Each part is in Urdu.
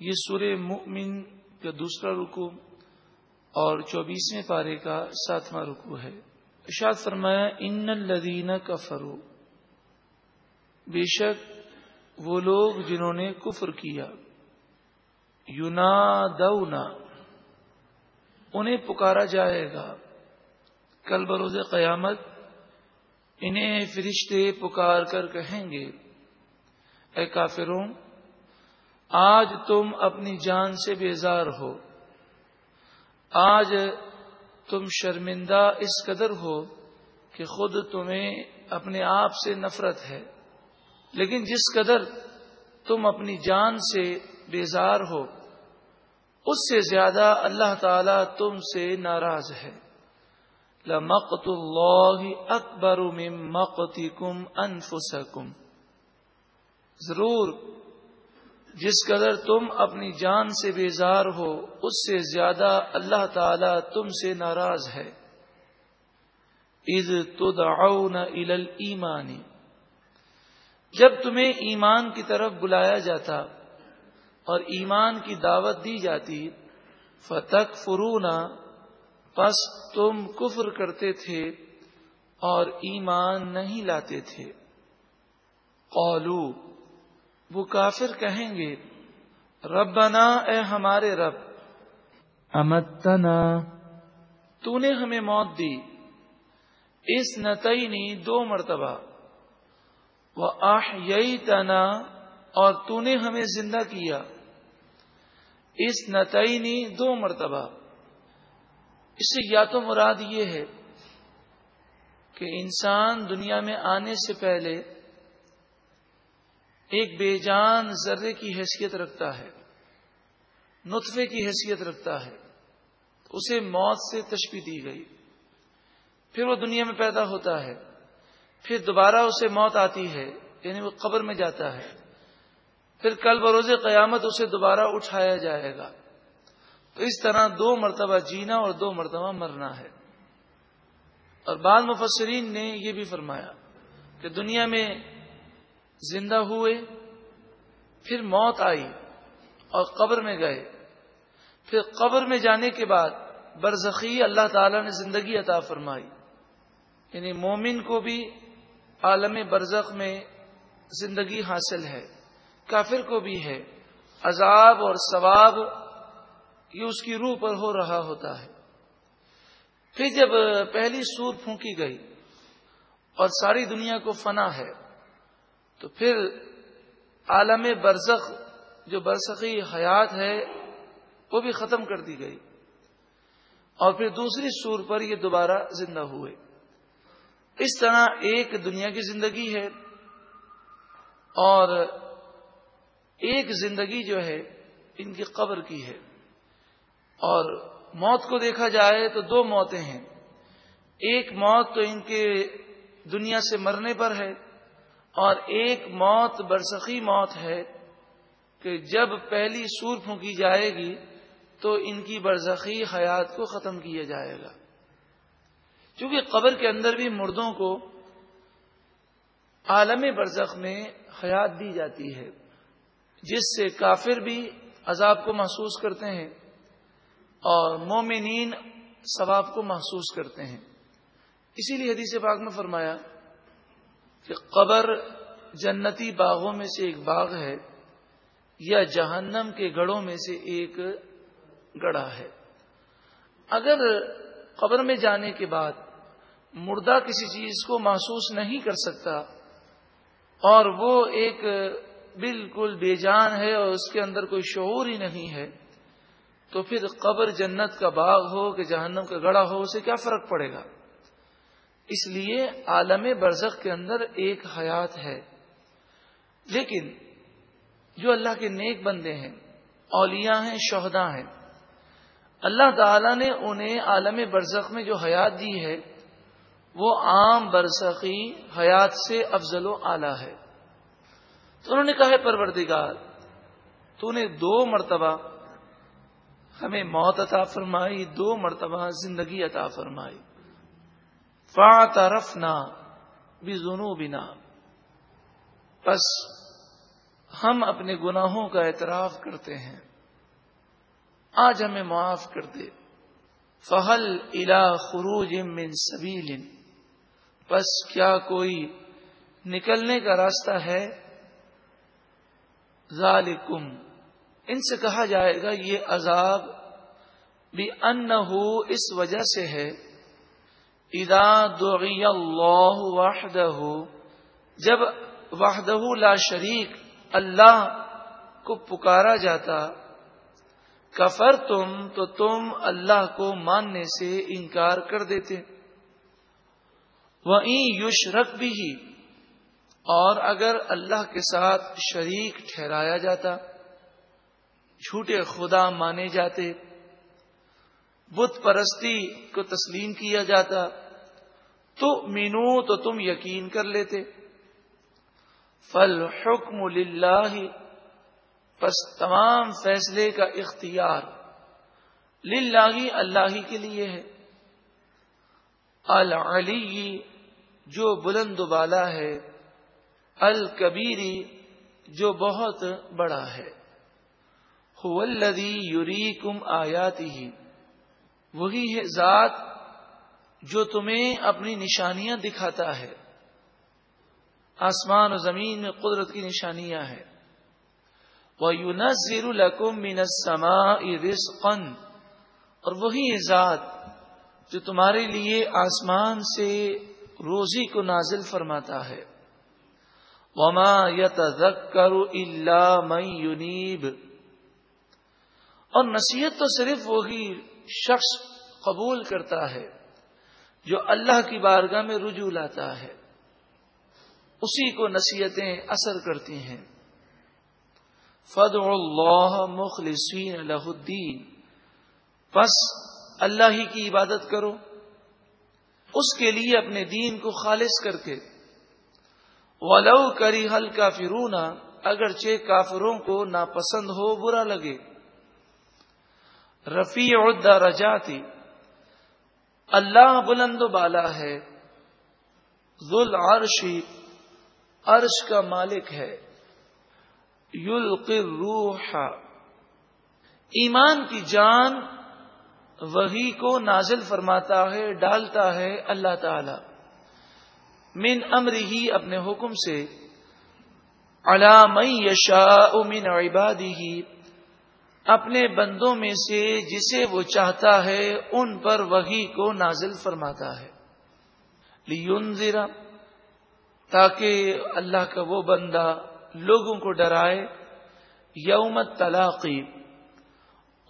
یہ سور مؤمن کا دوسرا رکو اور چوبیسویں پارے کا ساتواں رکو ہے۔ اشاد فرمایا، ان الدین کا فرو بے شک وہ لوگ جنہوں نے کفر کیا یونا دونا انہیں پکارا جائے گا۔ کل بروز قیامت انہیں فرشتے پکار کر کہیں گے، اے کافروں آج تم اپنی جان سے بیزار ہو۔ آج تم شرمندہ اس قدر ہو کہ خود تمہیں اپنے آپ سے نفرت ہے۔ لیکن جس قدر تم اپنی جان سے بیزار ہو، اس سے زیادہ اللہ تعالی تم سے ناراض ہے۔ لمقت اللہ اکبر من مقتکم انفسکم۔ ضرور جس قدر تم اپنی جان سے بیزار ہو، اس سے زیادہ اللہ تعالی تم سے ناراض ہے۔ عز تدعون الى ایمانی جب تمہیں ایمان کی طرف بلایا جاتا اور ایمان کی دعوت دی جاتی فتق فرونا پس تم کفر کرتے تھے اور ایمان نہیں لاتے تھے۔ قولو وہ کافر کہیں گے ربنا اے ہمارے رب امتنا۔ تو نے ہمیں موت دی اس نتئی دو مرتبہ۔ وہ آہ تنا اور تو نے ہمیں زندہ کیا اس نتئی دو مرتبہ۔ اس سے یا تو مراد یہ ہے کہ انسان دنیا میں آنے سے پہلے ایک بے جان ذرے کی حیثیت رکھتا ہے، نطفے کی حیثیت رکھتا ہے۔ اسے موت سے تشبی دی گئی۔ پھر وہ دنیا میں پیدا ہوتا ہے۔ پھر دوبارہ اسے موت آتی ہے یعنی وہ قبر میں جاتا ہے۔ پھر کل بروز قیامت اسے دوبارہ اٹھایا جائے گا۔ تو اس طرح دو مرتبہ جینا اور دو مرتبہ مرنا ہے۔ اور بعض مفسرین نے یہ بھی فرمایا کہ دنیا میں زندہ ہوئے، پھر موت آئی اور قبر میں گئے۔ پھر قبر میں جانے کے بعد برزخی اللہ تعالی نے زندگی عطا فرمائی۔ یعنی مومن کو بھی عالم برزخ میں زندگی حاصل ہے، کافر کو بھی ہے۔ عذاب اور ثواب یہ اس کی روح پر ہو رہا ہوتا ہے۔ پھر جب پہلی سور پھونکی گئی اور ساری دنیا کو فنا ہے تو پھر عالم برزخ جو برسخی حیات ہے، وہ بھی ختم کر دی گئی۔ اور پھر دوسری سور پر یہ دوبارہ زندہ ہوئے۔ اس طرح ایک دنیا کی زندگی ہے اور ایک زندگی جو ہے، ان کی قبر کی ہے۔ اور موت کو دیکھا جائے تو دو موتیں ہیں۔ ایک موت تو ان کے دنیا سے مرنے پر ہے اور ایک موت، برسخی موت ہے کہ جب پہلی سور پھونکی جائے گی تو ان کی برزخی حیات کو ختم کیا جائے گا۔ کیونکہ قبر کے اندر بھی مردوں کو عالم برزخ میں حیات دی جاتی ہے، جس سے کافر بھی عذاب کو محسوس کرتے ہیں اور مومنین ثواب کو محسوس کرتے ہیں۔ اسی لیے حدیث پاک میں فرمایا کہ قبر جنتی باغوں میں سے ایک باغ ہے یا جہنم کے گڑوں میں سے ایک گڑا ہے۔ اگر قبر میں جانے کے بعد مردہ کسی چیز کو محسوس نہیں کر سکتا اور وہ ایک بالکل بے جان ہے اور اس کے اندر کوئی شعور ہی نہیں ہے، تو پھر قبر جنت کا باغ ہو کہ جہنم کا گڑا ہو، اسے کیا فرق پڑے گا؟ اس لیے عالم برزخ کے اندر ایک حیات ہے۔ لیکن جو اللہ کے نیک بندے ہیں، اولیاء ہیں شہدا ہیں، اللہ تعالی نے انہیں عالم برزخ میں جو حیات دی ہے، وہ عام برسخی حیات سے افضل و اعلی ہے۔ تو انہوں نے کہا ہے، پروردگار، تو نے دو مرتبہ ہمیں موت عطا فرمائی، دو مرتبہ زندگی عطا فرمائی۔ فاطرفنا بھی بنا بس ہم اپنے گناہوں کا اعتراف کرتے ہیں۔ آج ہمیں معاف کر دے۔ فہل الا خروج من سبیل۔ بس کیا کوئی نکلنے کا راستہ ہے؟ ذالکم۔ ان سے کہا جائے گا یہ عذاب بھی ان اس وجہ سے ہے۔ ادا دعی اللہ وحدہ، جب وحدہ لا شریک، اللہ کو پکارا جاتا کفر تم تو تم اللہ کو ماننے سے انکار کر دیتے۔ وہ یوش رکھ بھی اور اگر اللہ کے ساتھ شریک ٹھہرایا جاتا، جھوٹے خدا مانے جاتے۔ بت پرستی کو تسلیم کیا جاتا تو مینو تو تم یقین کر لیتے فل حکم للہ، پس تمام فیصلے کا اختیار للہ، اللہ ہی کے لیے ہے۔ العلی، جو بلند بالا ہے۔ الکبیری جو بہت بڑا ہے۔ یوری کم آیاتی ہی وہی ہے ذات جو تمہیں اپنی نشانیاں دکھاتا ہے۔ آسمان و زمین میں قدرت کی نشانیاں ہیں۔ وَيُنَزِّلُ لَكُم مِّنَ السَّمَاءِ رِزْقًا۔ اور وہی ذات جو تمہارے لیے آسمان سے روزی کو نازل فرماتا ہے۔ وما يَتَذَكَّرُ إِلَّا مَن يُنِيبُ۔ اور نصیحت تو صرف وہی شخص قبول کرتا ہے، جو اللہ کی بارگاہ میں رجوع لاتا ہے، اسی کو نصیحتیں اثر کرتی ہیں۔ فد اللہ مخلصین لہ الدین بس اللہ ہی کی عبادت کرو، اس کے لیے اپنے دین کو خالص کر کے۔ ولو کری حل کا فرونا اگرچہ کافروں کو ناپسند ہو، برا لگے۔ رفیع عدہ اللہ بلند و بالا ہے. ذل عرشی عرش کا مالک ہے. روح ایمان کی جان وہی کو نازل فرماتا ہے، ڈالتا ہے اللہ تعالی. من امر ہی اپنے حکم سے علام یشا من عبادی ہی اپنے بندوں میں سے جسے وہ چاہتا ہے، ان پر وہی کو نازل فرماتا ہے۔ لیونزرا تاکہ اللہ کا وہ بندہ لوگوں کو ڈرائے۔ یوم طلاقی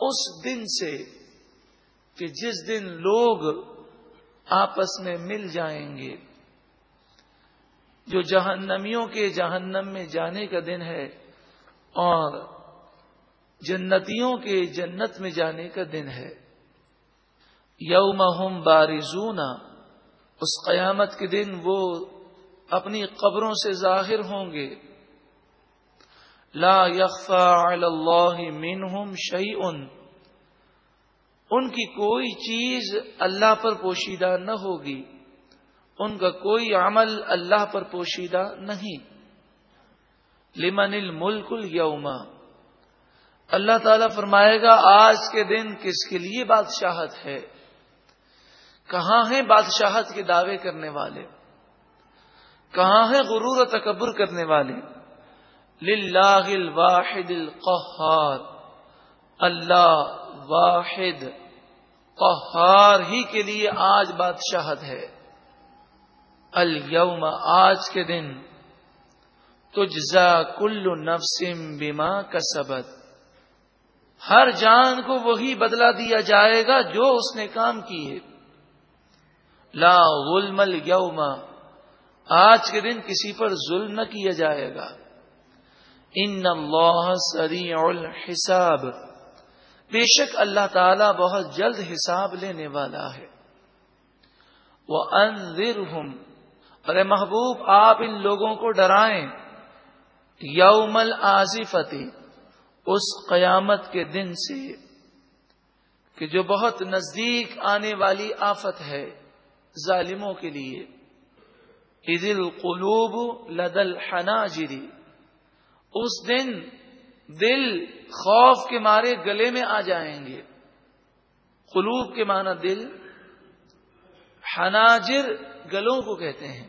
اس دن سے کہ جس دن لوگ آپس میں مل جائیں گے۔ جو جہنمیوں کے جہنم میں جانے کا دن ہے اور جنتیوں کے جنت میں جانے کا دن ہے۔ یوم ہم بارزونا اس قیامت کے دن وہ اپنی قبروں سے ظاہر ہوں گے۔ لا يخفى على الله منهم شيء ان کی کوئی چیز اللہ پر پوشیدہ نہ ہوگی۔ ان کا کوئی عمل اللہ پر پوشیدہ نہیں۔ لمن الملک اليوم اللہ تعالی فرمائے گا، آج کے دن کس کے لیے بادشاہت ہے؟ کہاں ہیں بادشاہت کے دعوے کرنے والے؟ کہاں ہیں غرور و تکبر کرنے والے؟ للہ الواحد القہار۔ اللہ واحد قہار ہی کے لیے آج بادشاہت ہے۔ اليوم آج کے دن تجزا کل نفسم بیما کا سبق ہر جان کو وہی بدلا دیا جائے گا جو اس نے کام کیے لا غلم اليوم آج کے دن کسی پر ظلم نہ کیا جائے گا۔ ان اللہ سریع الحساب۔ بے شک اللہ تعالی بہت جلد حساب لینے والا ہے۔ وہ ارے محبوب، آپ ان لوگوں کو ڈرائیں۔ یوم آزفتی اس قیامت کے دن سے کہ جو بہت نزدیک آنے والی آفت ہے ظالموں کے لیے عید القلوب لدل حنا اس دن دل خوف کے مارے گلے میں آ جائیں گے۔ قلوب کے معنی دل، حناجر گلوں کو کہتے ہیں۔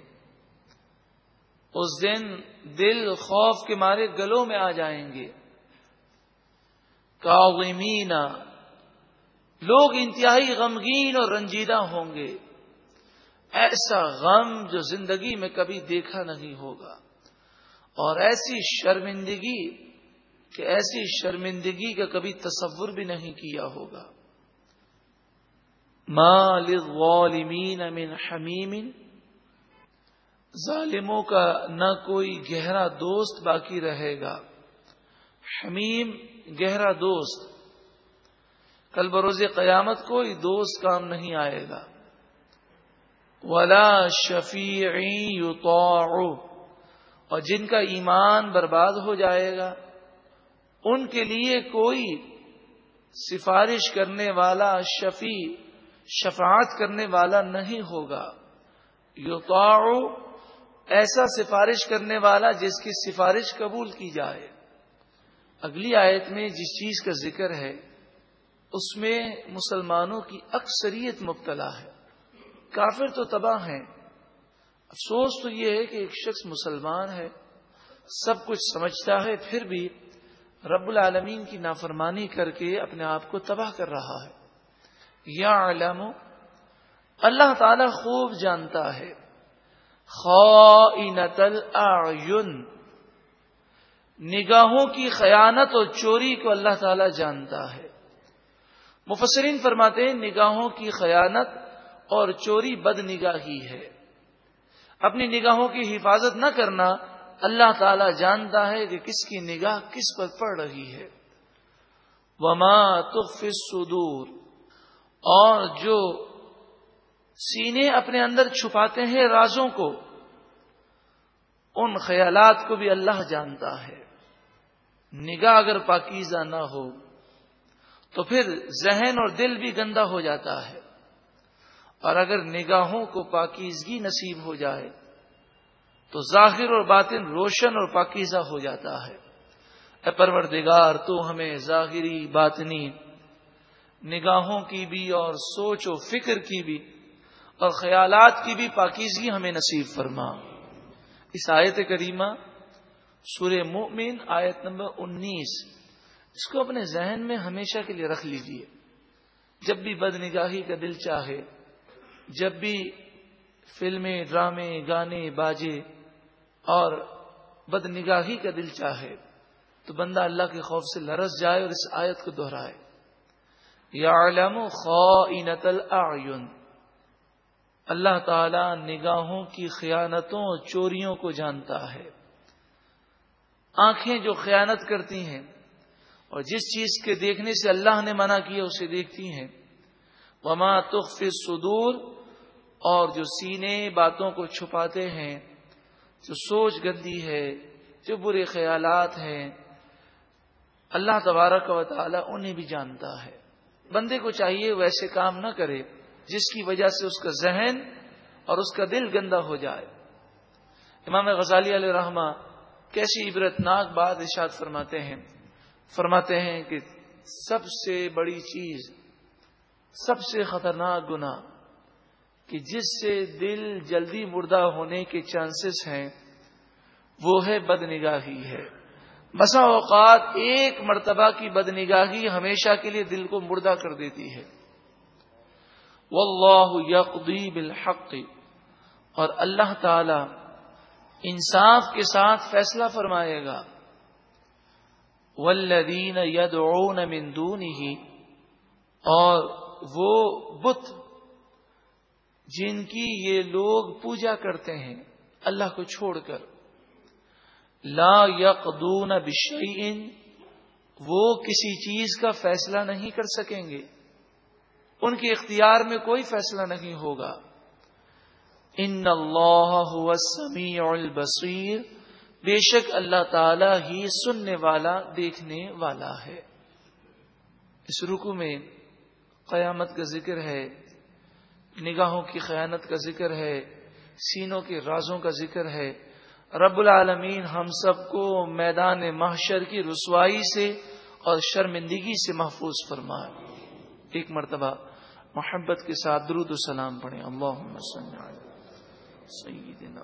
اس دن دل خوف کے مارے گلوں میں آ جائیں گے۔ کاغمین لوگ انتہائی غمگین اور رنجیدہ ہوں گے۔ ایسا غم جو زندگی میں کبھی دیکھا نہیں ہوگا۔ اور ایسی شرمندگی کہ ایسی شرمندگی کا کبھی تصور بھی نہیں کیا ہوگا۔ للظالمین من حمیم۔ ظالموں کا نہ کوئی گہرا دوست باقی رہے گا۔ حمیم، گہرا دوست۔ کل بروز قیامت کوئی دوست کام نہیں آئے گا۔ ولا شفیع اور جن کا ایمان برباد ہو جائے گا، ان کے لیے کوئی سفارش کرنے والا، شفیع، شفاعت کرنے والا نہیں ہوگا۔ یو ایسا سفارش کرنے والا جس کی سفارش قبول کی جائے۔ اگلی آیت میں جس چیز کا ذکر ہے، اس میں مسلمانوں کی اکثریت مبتلا ہے۔ کافر تو تباہ ہیں۔ افسوس تو یہ ہے کہ ایک شخص مسلمان ہے، سب کچھ سمجھتا ہے، پھر بھی رب العالمین کی نافرمانی کر کے اپنے آپ کو تباہ کر رہا ہے۔ یا علم اللہ تعالی خوب جانتا ہے۔ خائنت الاعین نگاہوں کی خیانت اور چوری کو اللہ تعالی جانتا ہے۔ مفسرین فرماتے ہیں، نگاہوں کی خیانت اور چوری بد نگاہی ہے۔ اپنی نگاہوں کی حفاظت نہ کرنا اللہ تعالی جانتا ہے کہ کس کی نگاہ کس پر پڑ رہی ہے۔ وما تخفی الصدور۔ اور جو سینے اپنے اندر چھپاتے ہیں رازوں کو، ان خیالات کو بھی اللہ جانتا ہے۔ نگاہ اگر پاکیزہ نہ ہو، تو پھر ذہن اور دل بھی گندا ہو جاتا ہے۔ اور اگر نگاہوں کو پاکیزگی نصیب ہو جائے، تو ظاہر اور باطن روشن اور پاکیزہ ہو جاتا ہے۔ اے پروردگار، تو ہمیں ظاہری، باطنی، نگاہوں کی بھی اور سوچ و فکر کی بھی اور خیالات کی بھی پاکیزگی ہمیں نصیب فرما۔ اس آیت کریمہ سور مومن آیت نمبر انیس۔ اس کو اپنے ذہن میں ہمیشہ کے لیے رکھ لیجیے۔ جب بھی بد نگاہی کا دل چاہے، جب بھی فلمیں، ڈرامے، گانے باجے اور بد نگاہی کا دل چاہے، تو بندہ اللہ کے خوف سے لرس جائے اور اس آیت کو دہرائے۔ یعلم خائنت الاعین اللہ تعالی نگاہوں کی خیانتوں اور چوریوں کو جانتا ہے۔ آنکھیں جو خیانت کرتی ہیں اور جس چیز کے دیکھنے سے اللہ نے منع کیا اسے دیکھتی ہیں۔ وما تخف صدور اور جو سینے باتوں کو چھپاتے ہیں، جو سوچ گندی ہے، جو برے خیالات ہیں، اللہ تبارک و تعالی انہیں بھی جانتا ہے۔ بندے کو چاہیے ویسے کام نہ کرے، جس کی وجہ سے اس کا ذہن اور اس کا دل گندا ہو جائے۔ امام غزالی علیہ رحمہ کیسی عبرت ناک بات ارشاد فرماتے ہیں۔ فرماتے ہیں کہ سب سے بڑی چیز، سب سے خطرناک گنا کہ جس سے دل جلدی مردہ ہونے کے چانسز ہیں، وہ ہے بد نگاہی ہے۔ بسا اوقات ایک مرتبہ کی بدنگاہی ہمیشہ کے لیے دل کو مردہ کر دیتی ہے۔ واللہ یقضی بالحق اور اللہ تعالی انصاف کے ساتھ فیصلہ فرمائے گا۔ والذین یدعون من دونه، اور وہ بت جن کی یہ لوگ پوجا کرتے ہیں، اللہ کو چھوڑ کر۔ لا یقدون بشیئن، وہ کسی چیز کا فیصلہ نہیں کر سکیں گے۔ ان کے اختیار میں کوئی فیصلہ نہیں ہوگا۔ ان اللہ السمیع البصیر۔ بے شک اللہ تعالی ہی سننے والا، دیکھنے والا ہے۔ اس رکو میں قیامت کا ذکر ہے، نگاہوں کی خیانت کا ذکر ہے، سینوں کے رازوں کا ذکر ہے۔ رب العالمین ہم سب کو میدان محشر کی رسوائی سے اور شرمندگی سے محفوظ فرمائے ایک مرتبہ محبت کے ساتھ درود و سلام پڑھیں۔ اللہ سیدنا